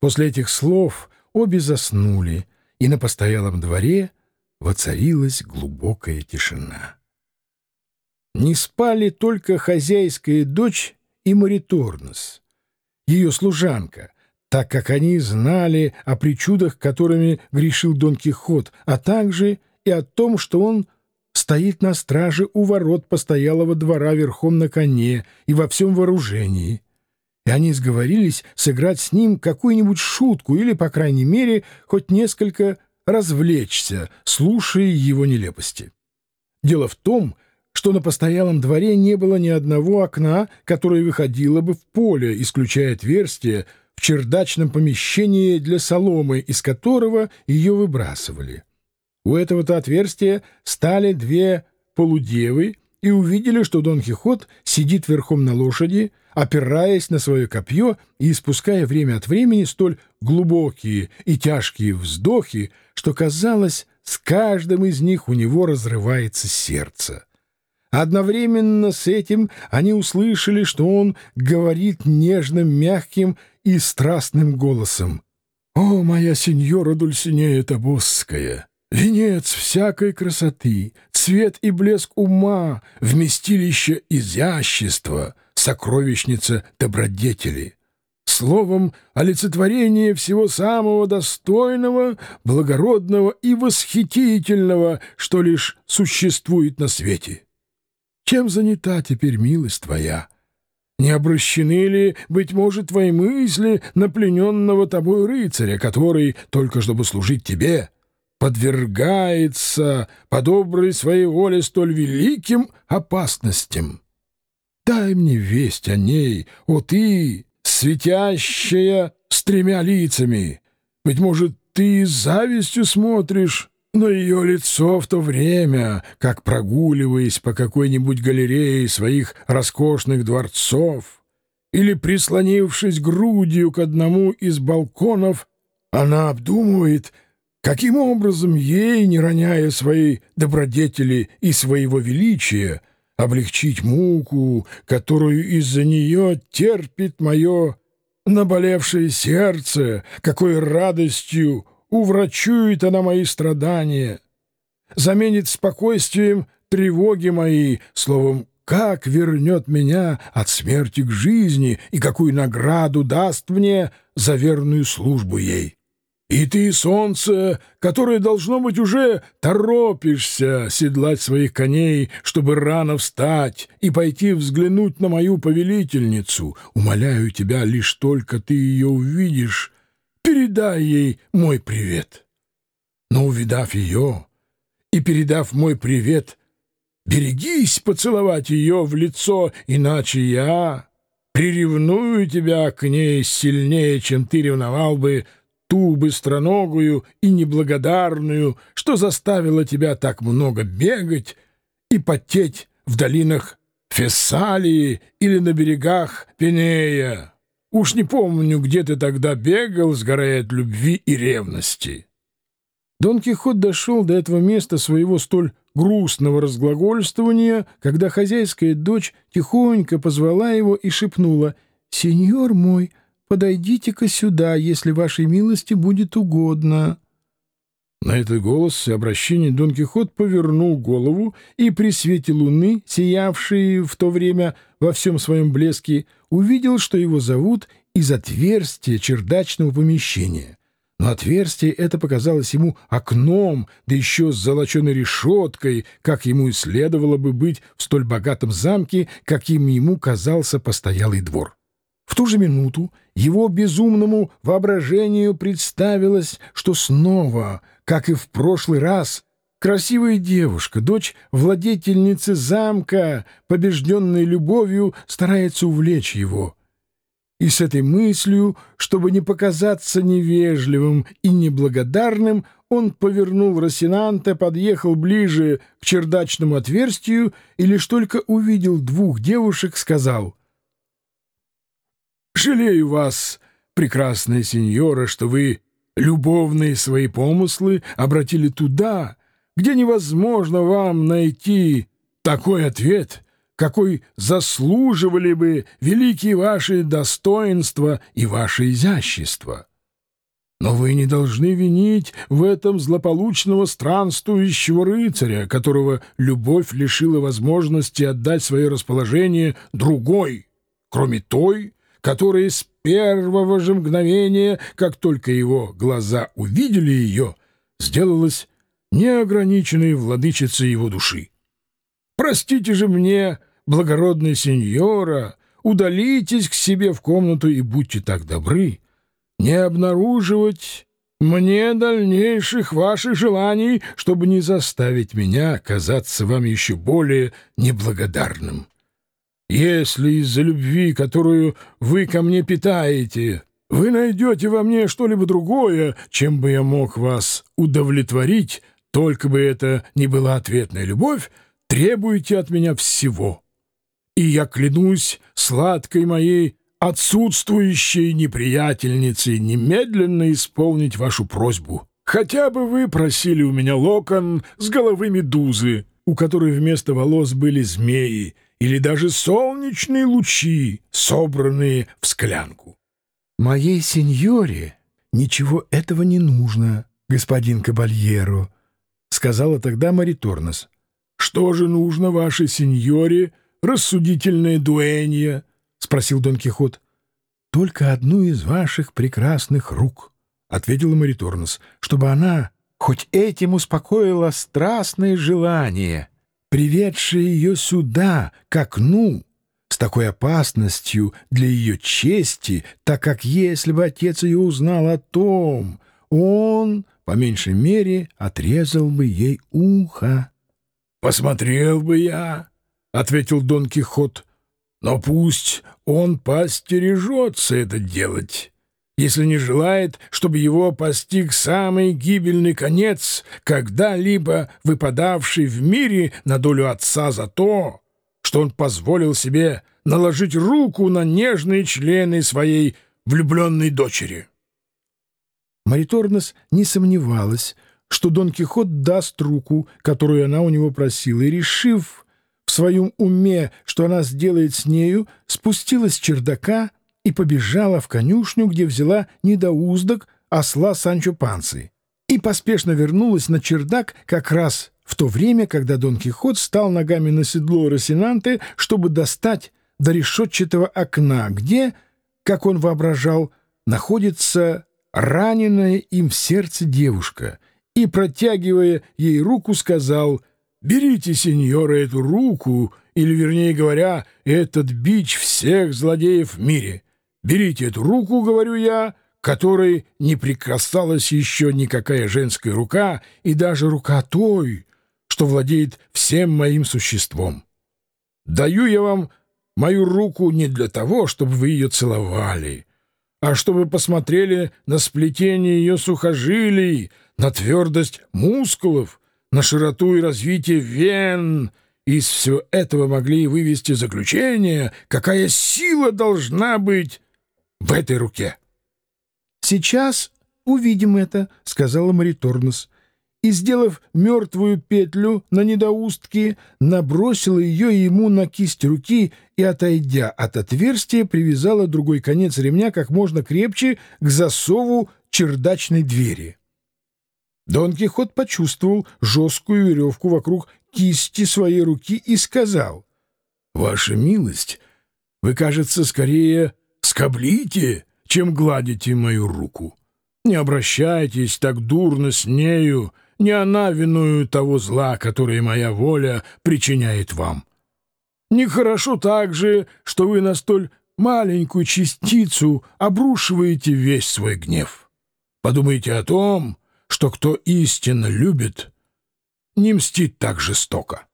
После этих слов обе заснули, и на постоялом дворе воцарилась глубокая тишина. Не спали только хозяйская дочь и Мариторнос, ее служанка, так как они знали о причудах, которыми грешил Дон Кихот, а также и о том, что он стоит на страже у ворот постоялого двора верхом на коне и во всем вооружении. И они сговорились сыграть с ним какую-нибудь шутку или, по крайней мере, хоть несколько развлечься, слушая его нелепости. Дело в том, что на постоялом дворе не было ни одного окна, которое выходило бы в поле, исключая отверстие в чердачном помещении для соломы, из которого ее выбрасывали. У этого-то отверстия стали две полудевы и увидели, что Дон Кихот сидит верхом на лошади, опираясь на свое копье и испуская время от времени столь глубокие и тяжкие вздохи, что, казалось, с каждым из них у него разрывается сердце. Одновременно с этим они услышали, что он говорит нежным, мягким и страстным голосом. «О, моя сеньора Дульсинея Тобосская!» Венец всякой красоты, цвет и блеск ума, вместилище изящества, сокровищница добродетели. Словом, олицетворение всего самого достойного, благородного и восхитительного, что лишь существует на свете. Чем занята теперь милость твоя? Не обращены ли, быть может, твои мысли на плененного тобой рыцаря, который, только чтобы служить тебе, — подвергается по доброй своей воле столь великим опасностям. Дай мне весть о ней, о ты, светящая с тремя лицами. Быть может, ты с завистью смотришь на ее лицо в то время, как, прогуливаясь по какой-нибудь галерее своих роскошных дворцов или прислонившись грудью к одному из балконов, она обдумывает — Каким образом ей, не роняя своей добродетели и своего величия, облегчить муку, которую из-за нее терпит мое наболевшее сердце, какой радостью уврачует она мои страдания, заменит спокойствием тревоги мои, словом, как вернет меня от смерти к жизни и какую награду даст мне за верную службу ей. И ты, солнце, которое, должно быть, уже торопишься седлать своих коней, чтобы рано встать и пойти взглянуть на мою повелительницу, умоляю тебя, лишь только ты ее увидишь, передай ей мой привет. Но, увидав ее и передав мой привет, берегись поцеловать ее в лицо, иначе я приревную тебя к ней сильнее, чем ты ревновал бы ту быстроногую и неблагодарную, что заставила тебя так много бегать и потеть в долинах Фессалии или на берегах Пенея. Уж не помню, где ты тогда бегал, сгорая от любви и ревности. Дон Кихот дошел до этого места своего столь грустного разглагольствования, когда хозяйская дочь тихонько позвала его и шепнула «Сеньор мой, — подойдите-ка сюда, если вашей милости будет угодно». На этот голос и обращение Дон Кихот повернул голову и при свете луны, сиявшей в то время во всем своем блеске, увидел, что его зовут из отверстия чердачного помещения. Но отверстие это показалось ему окном, да еще с золоченой решеткой, как ему и следовало бы быть в столь богатом замке, каким ему казался постоялый двор. Ту же минуту его безумному воображению представилось, что снова, как и в прошлый раз, красивая девушка, дочь владетельницы замка, побежденной любовью, старается увлечь его. И с этой мыслью, чтобы не показаться невежливым и неблагодарным, он повернул Росинанте, подъехал ближе к чердачному отверстию и лишь только увидел двух девушек, сказал — Жалею вас, прекрасная сеньора, что вы любовные свои помыслы обратили туда, где невозможно вам найти такой ответ, какой заслуживали бы великие ваши достоинства и ваше изящество. Но вы не должны винить в этом злополучного странствующего рыцаря, которого любовь лишила возможности отдать свое расположение другой, кроме той, которая с первого же мгновения, как только его глаза увидели ее, сделалась неограниченной владычицей его души. Простите же мне, благородная сеньора, удалитесь к себе в комнату и будьте так добры, не обнаруживать мне дальнейших ваших желаний, чтобы не заставить меня казаться вам еще более неблагодарным. Если из-за любви, которую вы ко мне питаете, вы найдете во мне что-либо другое, чем бы я мог вас удовлетворить, только бы это не была ответная любовь, требуйте от меня всего. И я клянусь сладкой моей отсутствующей неприятельницей немедленно исполнить вашу просьбу. Хотя бы вы просили у меня локон с головы медузы, у которой вместо волос были змеи, или даже солнечные лучи, собранные в склянку. — Моей сеньоре ничего этого не нужно, господин Кабальеро, — сказала тогда Мариторнос. — Что же нужно вашей сеньоре, рассудительная дуэнья? — спросил Дон Кихот. — Только одну из ваших прекрасных рук, — ответила Мариторнос, — чтобы она хоть этим успокоила страстное желание, приведшее ее сюда, к окну, с такой опасностью для ее чести, так как если бы отец ее узнал о том, он, по меньшей мере, отрезал бы ей ухо. — Посмотрел бы я, — ответил Дон Кихот, — но пусть он постережется это делать, если не желает, чтобы его постиг самый гибельный конец, когда-либо выпадавший в мире на долю отца за то, что он позволил себе наложить руку на нежные члены своей влюбленной дочери. Мариторнес не сомневалась, что Дон Кихот даст руку, которую она у него просила, и, решив в своем уме, что она сделает с нею, спустилась с чердака и побежала в конюшню, где взяла недоуздок осла Санчо Панцы, и поспешно вернулась на чердак как раз в то время, когда Дон Кихот стал ногами на седло Росинанте, чтобы достать до решетчатого окна, где, как он воображал, находится раненая им в сердце девушка, и, протягивая ей руку, сказал «Берите, сеньора, эту руку, или, вернее говоря, этот бич всех злодеев в мире. Берите эту руку, говорю я, которой не прикасалась еще никакая женская рука, и даже рука той, что владеет всем моим существом. Даю я вам мою руку не для того, чтобы вы ее целовали, а чтобы посмотрели на сплетение ее сухожилий, на твердость мускулов, на широту и развитие вен, из всего этого могли вывести заключение, какая сила должна быть в этой руке. — Сейчас увидим это, — сказала Мариторнус и, сделав мертвую петлю на недоустке, набросила ее ему на кисть руки и, отойдя от отверстия, привязала другой конец ремня как можно крепче к засову чердачной двери. Дон Кихот почувствовал жесткую веревку вокруг кисти своей руки и сказал, «Ваша милость, вы, кажется, скорее скоблите, чем гладите мою руку. Не обращайтесь так дурно с нею, — не она виную того зла, которое моя воля причиняет вам. Нехорошо также, что вы на столь маленькую частицу обрушиваете весь свой гнев. Подумайте о том, что кто истинно любит, не мстит так жестоко.